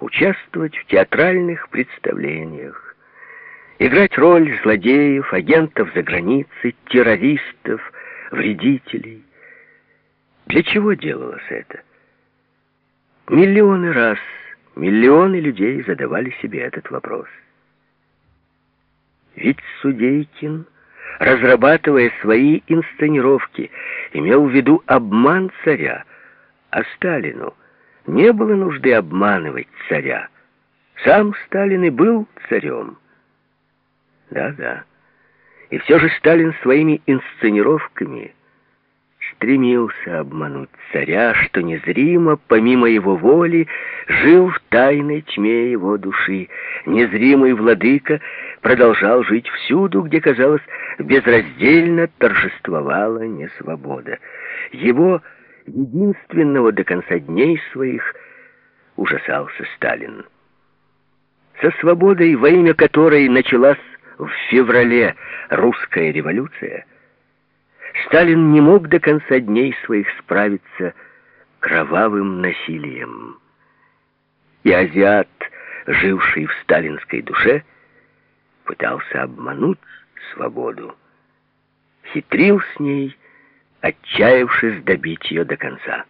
участвовать в театральных представлениях, играть роль злодеев, агентов за границей, террористов, вредителей. Для чего делалось это? Миллионы раз, миллионы людей задавали себе этот вопрос. Ведь Судейкин, разрабатывая свои инсценировки, имел в виду обман царя, а Сталину не было нужды обманывать царя. Сам Сталин и был царем. Да-да. И все же Сталин своими инсценировками стремился обмануть царя, что незримо, помимо его воли, жил в тайной тьме его души. Незримый владыка продолжал жить всюду, где, казалось, безраздельно торжествовала несвобода. Его, единственного до конца дней своих, ужасался Сталин. Со свободой, во имя которой началась в феврале русская революция, Сталин не мог до конца дней своих справиться кровавым насилием. И азиат, живший в сталинской душе, пытался обмануть свободу, хитрил с ней, отчаявшись добить ее до конца.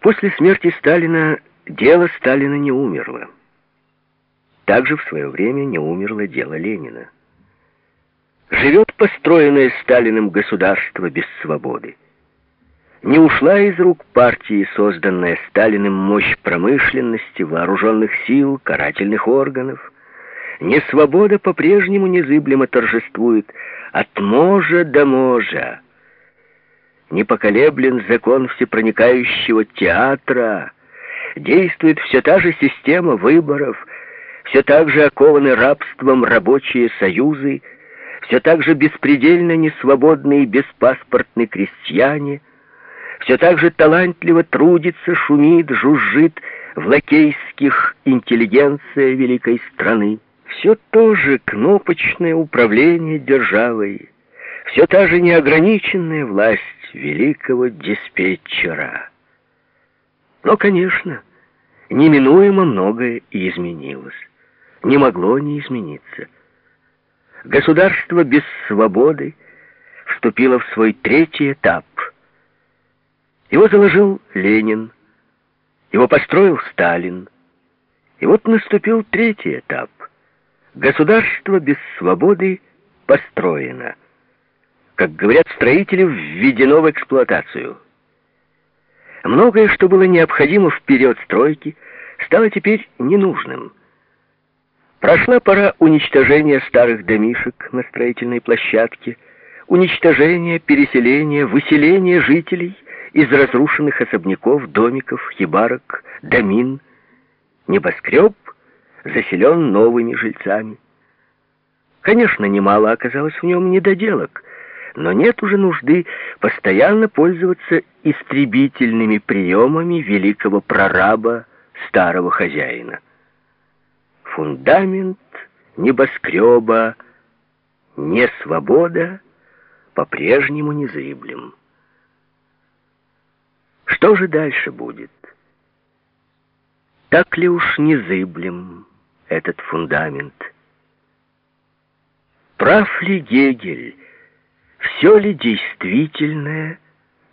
После смерти Сталина дело Сталина не умерло. Также в свое время не умерло дело Ленина. Живет построенное Сталиным государство без свободы. Не ушла из рук партии, созданная Сталиным мощь промышленности, вооруженных сил, карательных органов. Не свобода по-прежнему незыблемо торжествует от можа до можа. Не поколеблен закон всепроникающего театра. Действует все та же система выборов, все так же окованы рабством рабочие союзы, все так же беспредельно несвободные и беспаспортные крестьяне, все так же талантливо трудится, шумит, жужжит в лакейских интеллигенция великой страны. Все то же кнопочное управление державой, все та же неограниченная власть великого диспетчера. Но, конечно, неминуемо многое и изменилось не могло не измениться. Государство без свободы вступило в свой третий этап. Его заложил Ленин, его построил Сталин. И вот наступил третий этап. Государство без свободы построено. Как говорят строители, введено в эксплуатацию. Многое, что было необходимо в период стройки, стало теперь ненужным – Прошла пора уничтожения старых домишек на строительной площадке, уничтожения, переселения, выселения жителей из разрушенных особняков, домиков, хибарок, домин. Небоскреб заселен новыми жильцами. Конечно, немало оказалось в нем недоделок, но нет уже нужды постоянно пользоваться истребительными приемами великого прораба, старого хозяина фундамент небоскреба, не свобода, по-прежнему незыблем. Что же дальше будет? Так ли уж незыблем этот фундамент? Прав ли Гегель? Все ли действительное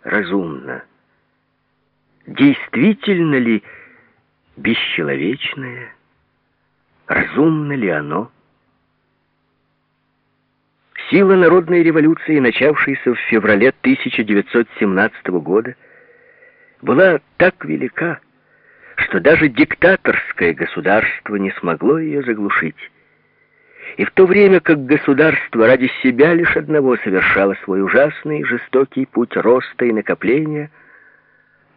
разумно? Действительно ли бесчеловечное Разумно ли оно? Сила народной революции, начавшейся в феврале 1917 года, была так велика, что даже диктаторское государство не смогло ее заглушить. И в то время как государство ради себя лишь одного совершало свой ужасный, жестокий путь роста и накопления,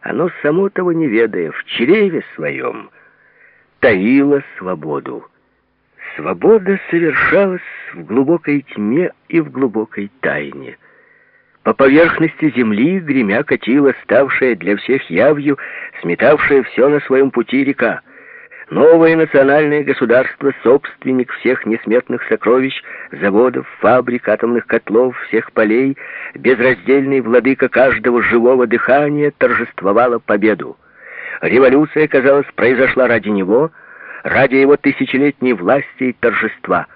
оно само того не ведая, в чреве своем – таила свободу. Свобода совершалась в глубокой тьме и в глубокой тайне. По поверхности земли гремя катила ставшая для всех явью, сметавшая все на своем пути река. Новое национальное государство, собственник всех несметных сокровищ, заводов, фабрик, атомных котлов, всех полей, безраздельный владыка каждого живого дыхания, торжествовало победу. Революция, казалось, произошла ради него, ради его тысячелетней власти и торжества –